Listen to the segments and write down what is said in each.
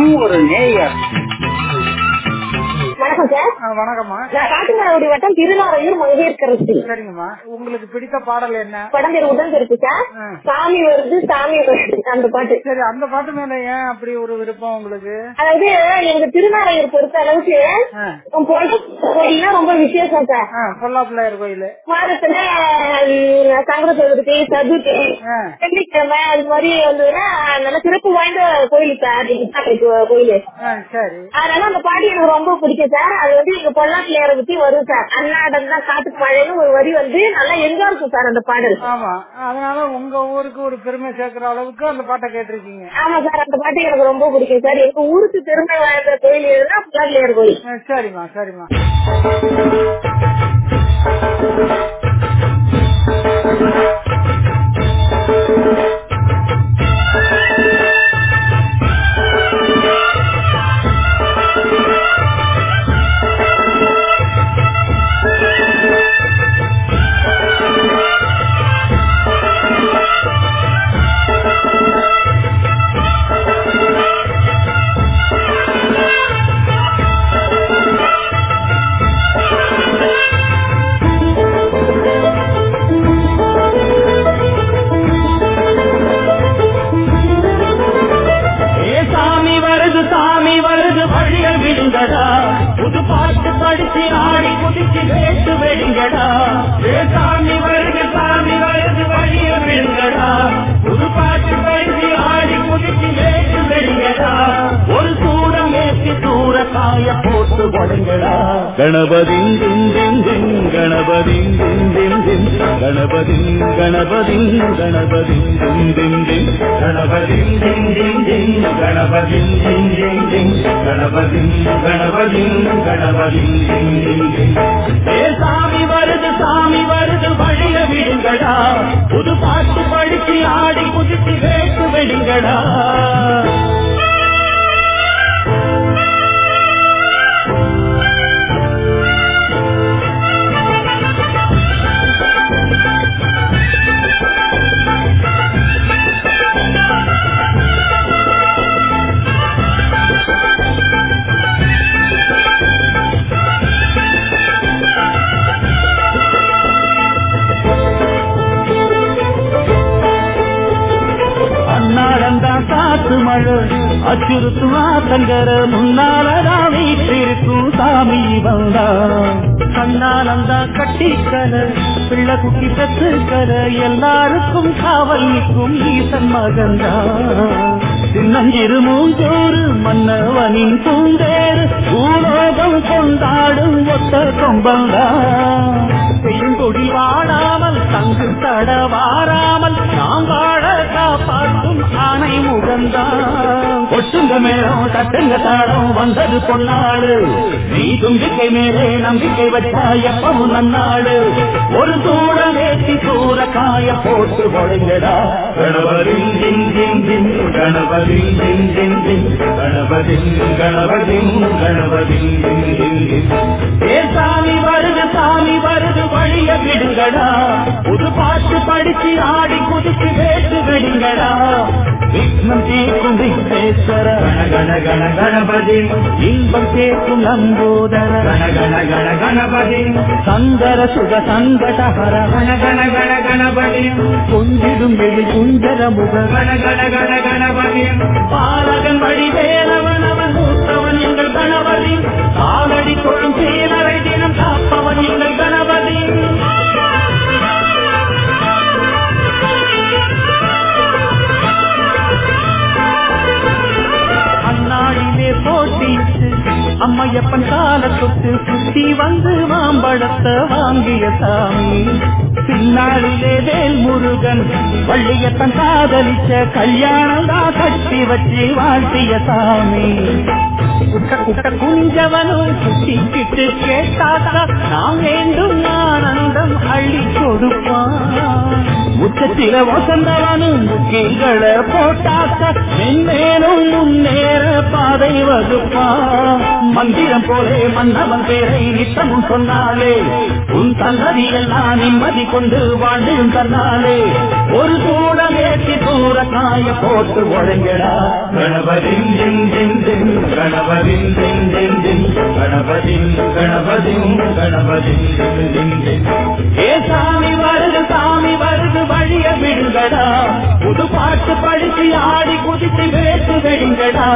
não, Orneia. வணக்கம் sir வணக்கம்மா. நான் காட்டுமலையுடைய வட்டம் திருநாரையூர் மங்கையர்கரசி சரிங்கம்மா. உங்களுக்கு பிடித்த பாடல் என்ன? படம் பேர் உடன் இருக்கு சார். சாமி வருது சாமி வருது அந்த பாட்டு. சரி அந்த பாட்டு மேல ஏன் அப்படி ஒரு விருப்பம் உங்களுக்கு? அதாவது எங்க திருநாரையூர் பொறுத்த அளவுக்கு. கோயில்னா ரொம்ப விசேஷம் சார். ஆ, பொல்லாப்பிள்ளையார் கோயில். உம், சங்கர சதுர்த்தி சதுர்த்தி. வெள்ளிக்கிழமை அது மாதிரி வந்ததுன்னா நல்ல சிறப்பு வாய்ந்த கோயில் சார். கோயில் சரி. அதனால அந்த பாட்டு எனக்கு ரொம்ப பிடிக்கும் சார். அது வந்து எங்க பொள்ளாட்டியார பத்தி வரும் சார். அண்ணாடம் தான் காட்டு பழையன்னு ஒரு வரி வந்து நல்லா எங்க இருக்கும் சார் அந்த பாடல்? ஆமா. அதனால உங்க ஊருக்கு ஒரு பெருமை சேர்க்கிற அளவுக்கு அந்த பாட்டை கேட்டிருக்கீங்க. ஆமா சார். அந்த பாட்டு எனக்கு ரொம்ப பிடிக்கும் சார். எங்க ஊருக்கு பெருமை வாய்ந்த கோயில் எதுனா பொள்ளாட்டியார் கோயில். சரிம்மா சரிம்மா. ஏ செய்யுங்கடா கணபதி கணபதி கணபதி கணபதி கணபதி கணபதி கணபதி கணபதி கணபதி கணபதி சாமி வருது சாமி வருது வழிய விடுங்கடா. புது பாட்டு படிச்சு ஆடி குதிச்சு வேட்டு விடுங்கடா. காத்து மழை அச்சுறுத்தும் ஆத்தங்கர முன்னாலதான் வீட்டிருக்கும் சாமி வந்தா கண்ணாலந்தான் கட்டிக்கல பிள்ளை குட்டி பெற்றுக்கல எல்லாருக்கும் காவல் நிற்கும் ஈசன் மகந்தா சின்னஞ்சிறு மூஞ்சோறு மன்னவனின் பூந்தேறு பூலோகம் கொண்டாடும் ஒத்த கொம்பந்தா பெருங்கொடி வாழாமல் தங்கு தட வாராமல் நாம் வாழ காப்பாற்றும் ஆணை முகந்தான். கொட்டுங்க மேலும் தட்டுங்க தாடம் வந்தது பொன்னாடு நீ தும்பிக்கை மேலே நம்பிக்கை வச்சா எப்பவும் நன்னாடு ஒரு தூட நேற்றி தூர காய போட்டு கொடுங்கடா கணபதி கணபதி கணபதி கணபதி கணபதி ஏ சாமி வருது சாமி வருது வழிய விடுங்கடா. புது பாட்டு படிச்சு ஆடி குதிச்சு வேட்டு விடுங்கடா. விக்னம் தீர்க்கும் விக்னேஸ்வர கண கண கணபதி. இன்பம் தீர்க்கும் நம்போதர கண கண கண கணபதி. சந்தர சுக சங்கடஹர கண கண கண கணபதி. கொஞ்சிடும் வெளி குஞ்சர முக கண கண கண கணபதி. பாலகன் வழி வேலவன் அவன் மூத்தவன் எங்கள் கணபதி. காலடி கொழும் சீனரை அந்நாளிலே போட்டிட்டு அம்மையப்பன் கால தொட்டு சுத்தி வந்து மாம்பழத்தை வாங்கிய சாமி. பின்னாளிலே வேல் முருகன் வள்ளியப்பன் காதலிச்ச கல்யாணம் தான் கட்டி வச்சு வாழ்த்திய சாமி. குட்ட குட்ட குஞ்சவனும் குட்டிக்கிட்டு கேட்டாதா நாம் வேண்டும் ஆனந்தம் அள்ளி கொடுப்பான். உச்சத்தில வசந்தவனும் முக்கிகளை போட்டாக்க மென்மேலும் பாதை வகுப்பான் மந்திரம் போலே மன்னவன் பேரை நித்தமும் சொன்னாலே உன் தந்ததி எல்லாம் நிம்மதி கொண்டு வாழ்ந்தும் தன்னாலே. ஒரு சூட வேட்டி தூர காய போட்டு ஒழுங்கடா. கணபதின் தின் தின் தின் கணபதின் தின் தின் தின் கணபதின் கணபதின் கணபதின் தின் தின் தின் ஏ சாமி வருது சாமி வருது வழிய விடுங்கடா. புது பாட்டு படிச்சு ஆடி குதித்து வேட்டு வெடுங்கடா.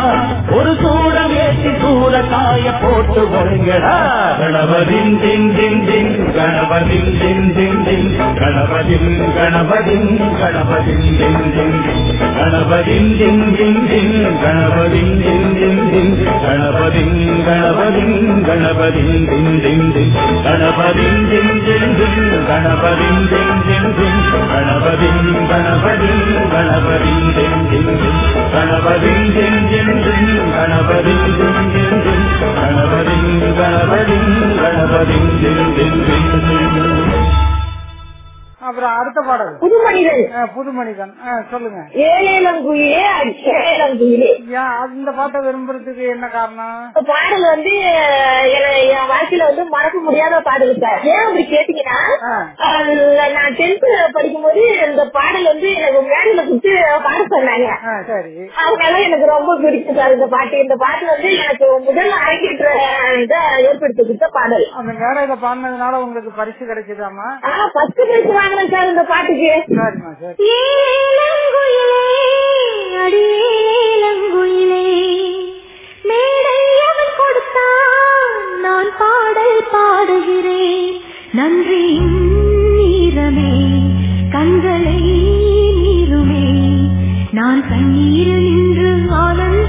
ஒரு சூட வேட்டி சூட காய போட்டு வருங்கடா. கணபதின் தின் தின் தின் கணபதின் தின் தின் தின் கணபதின் கணபதின் கணபதின் தின் தின் தின் கணபதின் தின் தின் தின் கணபதின் தின் தின் தின் கணபதின் கணபதின் கணபதின் தின் தின் தின் கணபதின் தின் தின் தின் கணபதின் தின் தின் தின் கணபதின் கணபதின் கணபதின் தின் தின் தின் கணபதின் தின் அப்புறம் அடுத்த பாடல். புது மனிதன் புது மனிதன் சொல்லுங்க. ஏழேலங்குயிலே அது- இந்த பாட்டை விரும்புறதுக்கு என்ன காரணம்? பாடல் வந்து என- வாழ்க்கையில வந்து மறக்க முடியாத பாடல் சார். ஏன் அப்படி கேட்டீங்கன்னா நான் டென்த் படிக்கும்போது இந்த பாடல் வந்து எனக்கு மேடையில கொடுத்து பாட சொன்னாங்க. அதனால எனக்கு ரொம்ப பிடிக்கும் சார் இந்த பாட்டு. இந்த பாட்டு வந்து எனக்கு முதல் அரங்கேற்ற இதை ஏற்படுத்தி கொடுத்த பாடல். அந்த மேடையில பாடினதுனால உங்களுக்கு பரிசு கிடைச்சதாமா பத்து பேருக்கு வாங்கினேன் சார் இந்த பாட்டுக்கு. சரிம்மா சரி? ஏலங்குயிலே அடியேலங்குயிலே மேடை அவன் கொடுத்தான். நான் பாடல் பாடுகிறேன். நன்றி நீரமே கண்களை நீருமே. நான் கண்ணீரில் நின்று ஆனந்தம்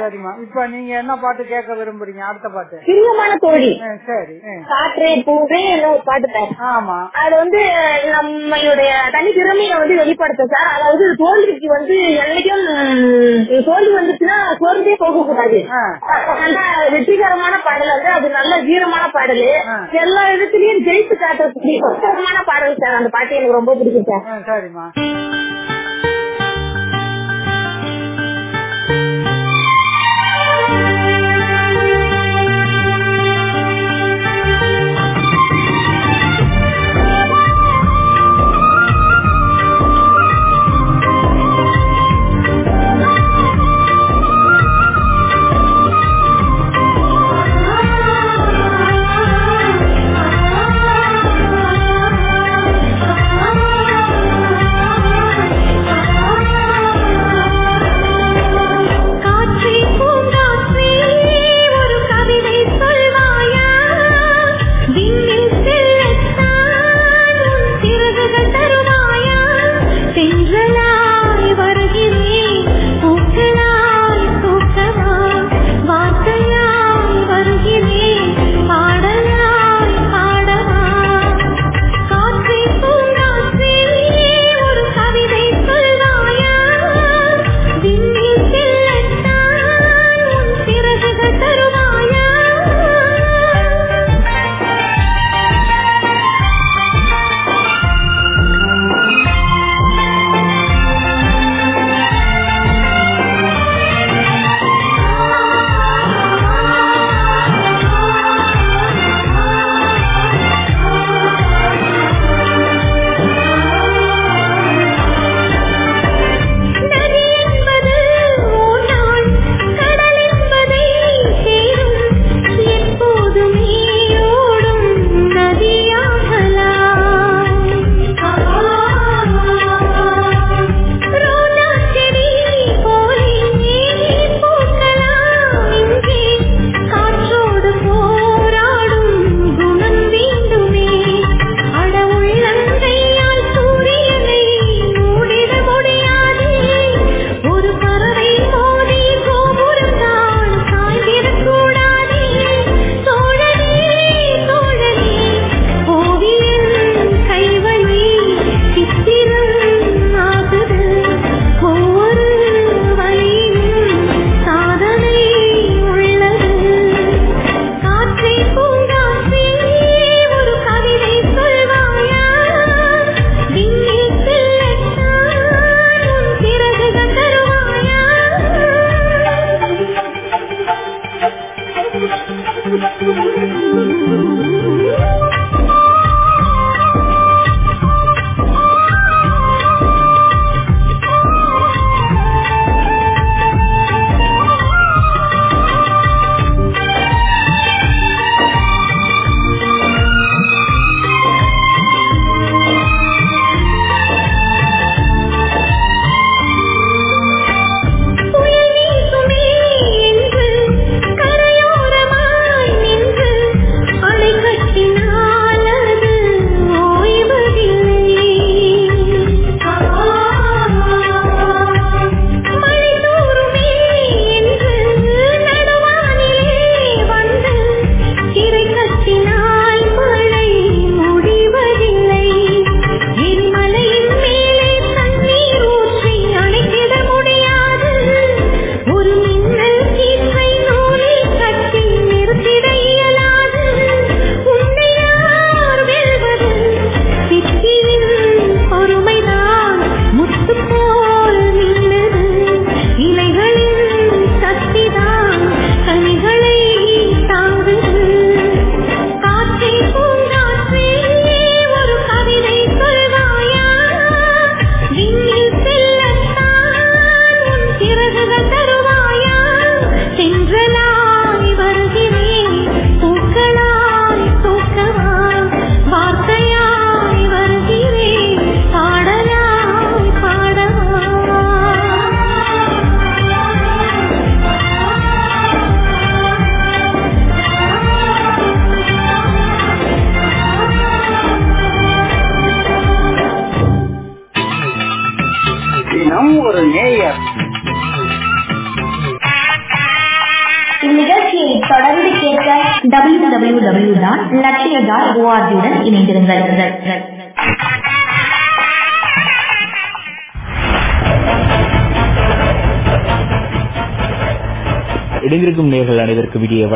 சரிம்மா. இப்ப நீங்க என்ன பாட்டு கேட்க விரும்புறீங்க? அடுத்த பாட்டு. பிரியமான தோழி. சரி. காற்றே பூவே ஒரு பாட்டு ஆமா. அது வந்து நம்மளுடைய தனி திறமையை வந்து வெளிப்படுத்தும் சார். அதாவது தோல்விக்கு வந்து என்னைக்கும் தோல்வி வந்துச்சுன்னா சோர்ந்தே போக கூடாது வெற்றிகரமான பாடல் வந்து அது நல்ல வீரமான பாடல். எல்லா இடத்துலயும் ஜெயிச்சு உற்சாகமான பாடல் சார். அந்த பாட்டு எனக்கு ரொம்ப பிடிக்கும் சார். ஆ, சரிம்மா.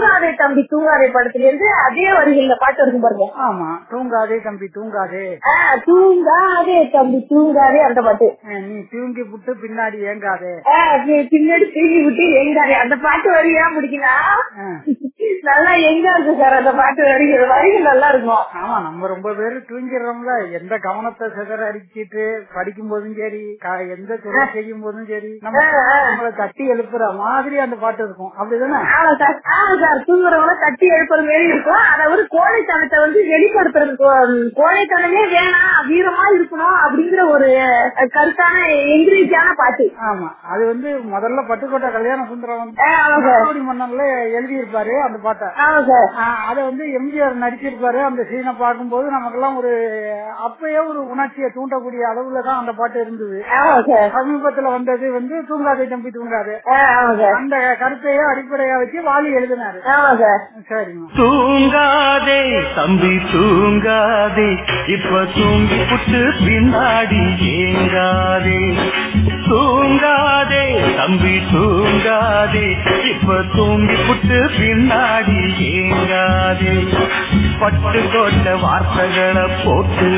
தூங்காதே தம்பி தூங்காதே படத்துல இருந்து அதே வரிகள்ல பாட்டு இருக்கும் பாருங்க. ஆமா தூங்காதே தம்பி தூங்காதே. தூங்காதே தம்பி தூங்காதே அந்த பாட்டு. நீ தூங்கி புட்டு பின்னாடி ஏங்காதே. பின்னாடி தூங்கி விட்டு எங்காதே அந்த பாட்டு வரி ஏன் பிடிக்குன்னா நல்லா எங்க இருக்கு சார் அந்த பாட்டு வரிகள் வரிகள் நல்லா இருக்கும். ஆமா நம்ம ரொம்ப பேரு தூங்கிடுறோம்ல. எந்த கவனத்தை சிதற அடிச்சிட்டு படிக்கும் போதும் சரி எந்த தொழில் செய்யும் போதும் சரி நம்ம நம்மளை தட்டி எழுப்புற மாதிரி அந்த பாட்டு இருக்கும். அப்படிதானே? ஆமா சார். ஆமா சார். தூங்குறவங்கள தட்டி எழுப்புற மாதிரி இருக்கும். அதாவது கோழைத்தனத்தை வந்து வெளிப்படுத்துறதுக்கு கோழைத்தனமே வேணாம் வீரமா இருக்கணும் அப்படிங்கிற ஒரு கருத்தான எங்கிரீச்சியான பாட்டு. ஆமா. அது வந்து முதல்ல பட்டுக்கோட்டை கல்யாண சுந்தரம் வந்து மன்னன்ல எழுதியிருப்பாரு. அந்த பாட்டை. ஆமா சார். அத வந்து எம்ஜிஆர் நடிச்சிருப்பாரு. அந்த சீனை பார்க்கும்போது நமக்கெல்லாம் ஒரு அப்பயே ஒரு உணர்ச்சியை தூண்டக்கூடிய அளவுல தான் அந்த பாட்டு இருந்தது. ஆமா சார். சமீபத்துல வந்தது வந்து தூங்காதே தம்பி தூங்காதே. ஆ, ஆமா சார். அந்த கருத்தையே அடிப்படையா வச்சு வாலி எழுதினாரு. ஆமா சார். சரிங்க தூங்காதே தம்பி தூங்காதே. இப்ப தூங்கி புட்டு பின்னாடி ஏங்காதே தூங்காதே தம்பி தூங்காதே. இப்ப தூங்கி புட்டு பின்னாடி ஏங்காதே. பட்டு கோட்ட வார்த்தைகளை போட்டு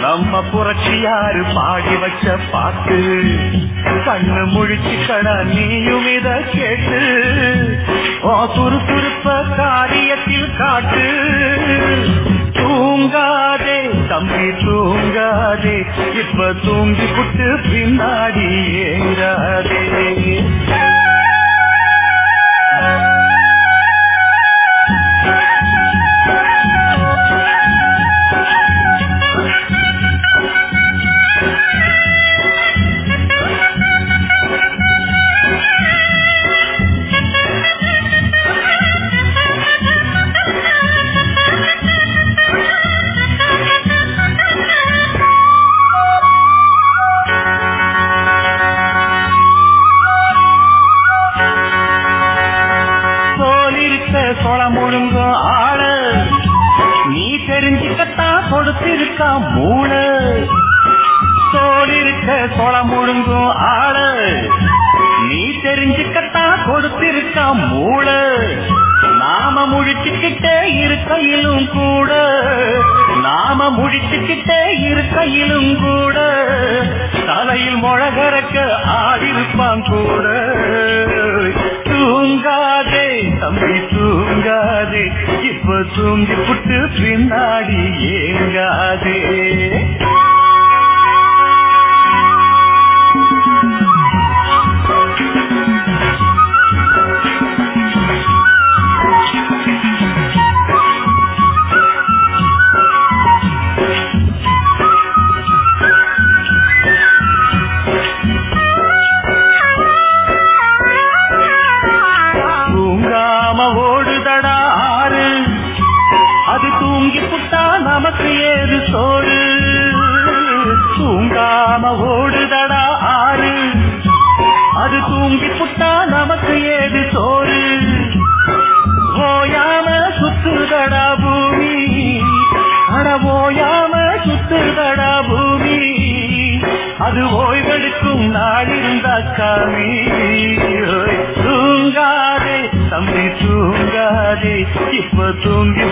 நம்ம புரட்சியாரு பாடி வச்ச பாட்டு? கண்ணு முழிச்சு கட நீயும் இத கேட்டு ஓ சுறுசுறுப்ப காரியத்தில் காட்டு. தூங்காதே தம்பி தூங்காதே இப்ப தூங்கி புட்டு பின்னாடி ஏங்காதே இருந்தா காமி தூங்காதே தம்பி தூங்காதே இப்ப தூங்கி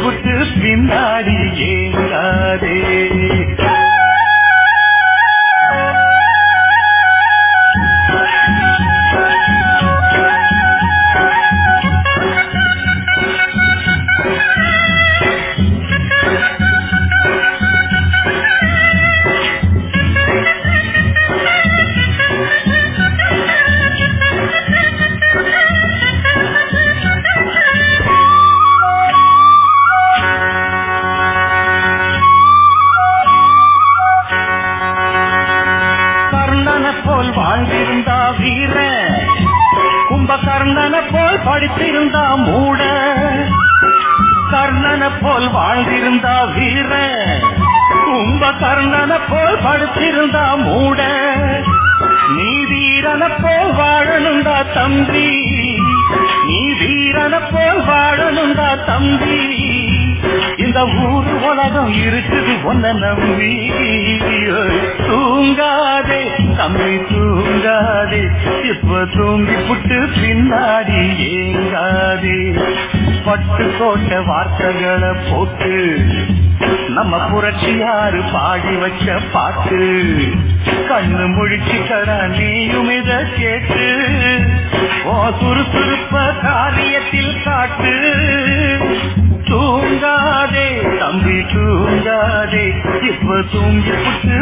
இருக்குது நம்பி தூங்காதே தம்பி தூங்காதே இப்ப தூங்கி புட்டு பின்னாடி ஏங்காதே. பட்டு கோட்ட வார்த்தைகளை போட்டு நம்ம புரட்சியாரு பாடி வச்ச பாட்டு. கண்ணு முழிச்சு கடா நீயும் இத கேட்டு ஓ சுறுசுறுப்ப காரியத்தில் காட்டு. தூங்காதே தம்பி தூ இப்ப தூங்கி புட்டு பின்னாடி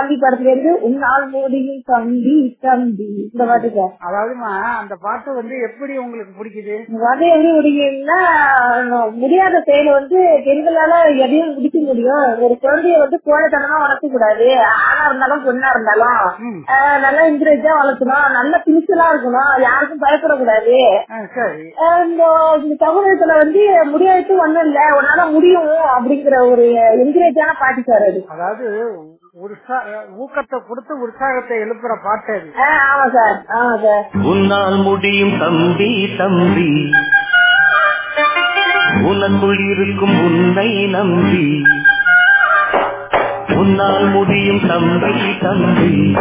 தம்பி படத்துல இருந்து உன்னால் முடியும் தம்பி தம்பி இந்த பாட்டு சார் அதாவதுமா அந்த பாட்டு வந்து எப்படி உங்களுக்கு பிடிக்குது? பாட்டு எப்படி முடியும்னா முடியாத செயலை வந்து பெண்களால எதையும் முடிக்க முடியும். ஒரு குழந்தைய வந்து கோழைத்தனமா வளர்க்க கூடாது ஆணா இருந்தாலும் பொண்ணா இருந்தாலும். நல்லா இன்கிரேஜா வளர்க்கணும். நல்ல பிரிச்சலா இருக்கணும். யாருக்கும் பயப்படக்கூடாது. இந்த சமூகத்துல வந்து முடியாது ஒண்ணும் இல்ல உன்னால முடியும் அப்படிங்கிற ஒரு என்கரேஜான பாட்டு சார் அது. அதாவது ஊக்கத்தை கொடுத்து உற்சாகத்தை எழுப்புற பாட்டு அது. ஆஹ் ஆமா சார். ஆமா சார். உன்னால் முடியும் தம்பி தம்பி. உனக்குள் இருக்கும் உன்னை நம்பி. உன்னால் முடியும் தம்பி தம்பி.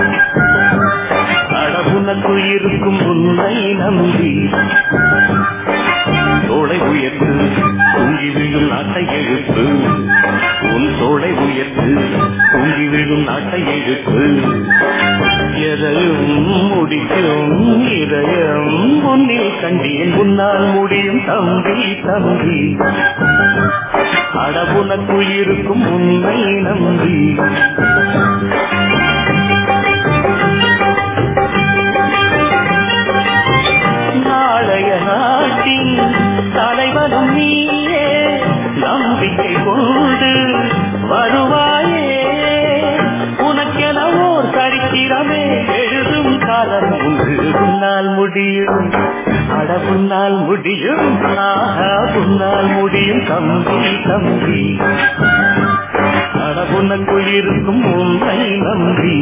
அட உனக்குள் இருக்கும் உன்னை நம்பி. உன்னால் முடியும் தம்பி தம்பி. அடவுனக்குள் இருக்கும் உண்மை நம்பி. நாளைய நாட்டின் தலைவனும் நீயே நம்பிக்கை கொண்டு வருவாயே. உனக்கென ஓர் சரித்திரமே எழுதும் காலம் உண்டு. உன்னால் முடியும் அட உன்னால் முடியும் ஆஹா உன்னால் முடியும் தம்பி தம்பி. அட உனக்குள் இருக்கும் உன்னை நம்பி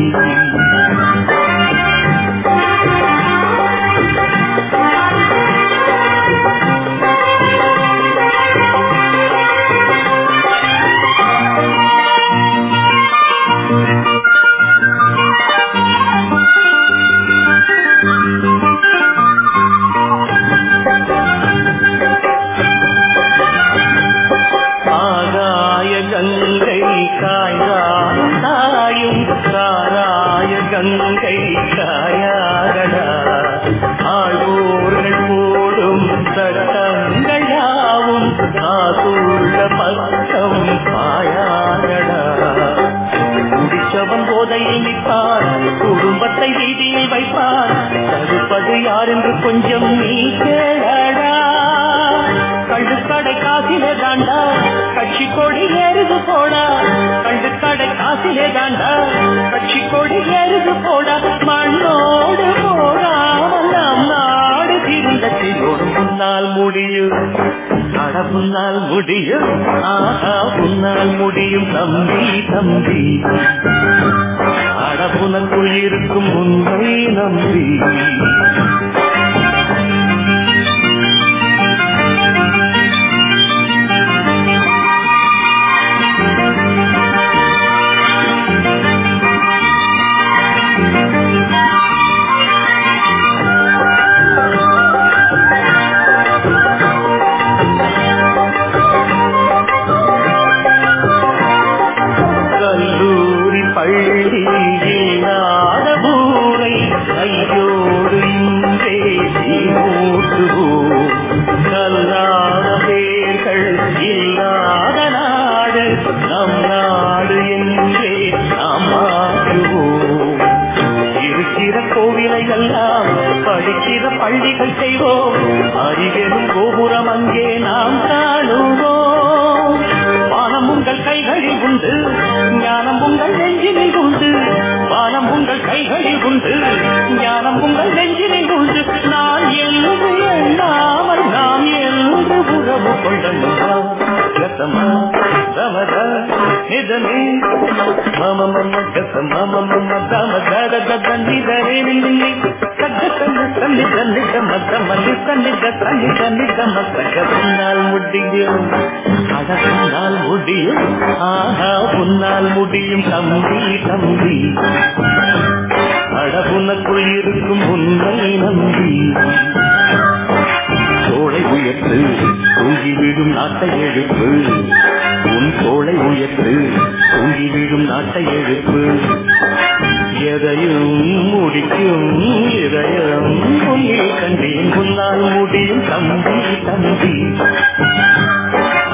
தம்பி இருக்கும் உன்னை நம்பி. கக்க கண்ணு தண்ணி தண்ணி தம தமல்லி தண்ணி தண்ணி தண்ணி தம கக்க பின்னால் முடியும். அட பின்னால் முடியும். ஆஹா உன்னால் முடியும். தம்பி தம்பி. அடபுனக்குள் இருக்கும் உன்னை நம்பி. தோளை உயர்த்து தூங்கி விடும் நாட்டை எழுப்பு. உன் தோளை உயர்த்து தூங்கி விடும் நாட்டை எழுப்பு. எதையும் முடிக்கும் இதயம் உன்னில் கண்டேன் உன்னால் முடியும் தம்பி தம்பி.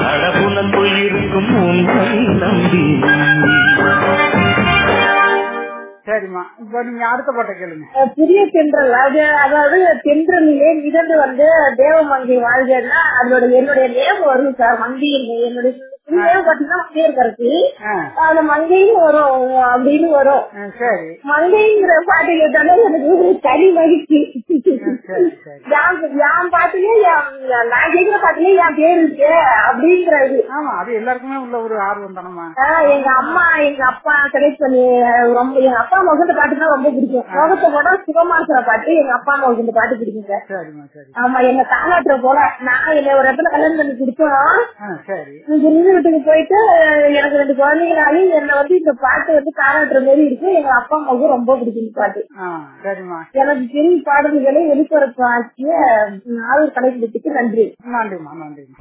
அடபுனக்குள் இருக்கும் உன்னை நம்பி சரிம்மா இப்ப நீங்க அடுத்த பாட்டை கேளுங்க. புதிய தென்றல் அது அதாவது தென்றலிலே மிதந்து வந்து தேவமங்கை வாழ்கன்னா அதோட என்னுடைய நேம் வரும் சார் மங்கை என்னுடைய நேம் பாத்தீங்கன்னா ஆ, அந்த மங்கையும் வரும் அப்படின்னு வரும். சரி. மங்கைங்கிற பாட்டு கேட்டாலே எனக்கு தனி மகிழ்ச்சி. பாட்டுலயே என் நான் கேக்குற பாட்டுலயே என் பேர் இருக்கு அப்படிங்கிற இது. ஆமா அது எல்லாருக்குமே உள்ள ஒரு ஆர்வம் தானம்மா. ஆஹ் எங்க அம்மா எங்க அப்பா செலக்ட் பண்ணி ரொம்ப எங்க அப்பா முகந்த பாட்டு தான் ரொம்ப பிடிக்கும். முகத்தை போட சிவமாசுர பாட்டு எங்க அப்பா முகந்த பாட்டு சரி. ஆமா என்ன தாளாட்டுற போல நான் என்ன ஒரு இடத்துல கல்யாணம் பண்ணி கொடுத்தோம். வீட்டுக்கு போயிட்டு எனக்கு ரெண்டு குழந்தைங்களாலும் என்ன வந்து இந்த பாட்டு வந்து தாளாட்டுற மாதிரி இருக்கு. எங்க அப்பா அம்மாவுக்கு ரொம்ப பிடிக்கும் பாட்டு. எனக்கு தெரியும் பாடல்களை வெளிப்பரப்பு ஆக்கிய நாளூர் கலைப்பிடித்துக்கு நன்றி. நன்றிம்மா நன்றிம்மா.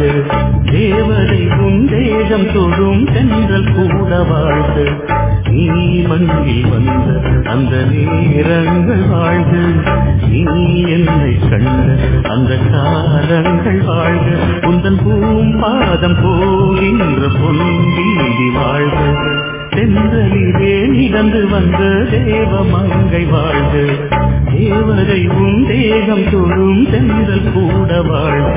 வாழ்த்து. தேவதை உந்தேகம் தொழும் தென்றல் கூட வாழ்த்து. நீ மண்ணில் வந்த அந்த நேரங்கள் வாழ்ந்து நீ என்னை கண்ட அந்த காலங்கள் வாழ்க உந்தன் பூம் பாதம் போகின்ற பொன்வீதி வாழ்க தென்றலிலே நிகழ்ந்து வந்த தேவ மங்கை வாழ்க தேவரை உன் தேகம் தொழும் தென்றல் கூட வாழ்க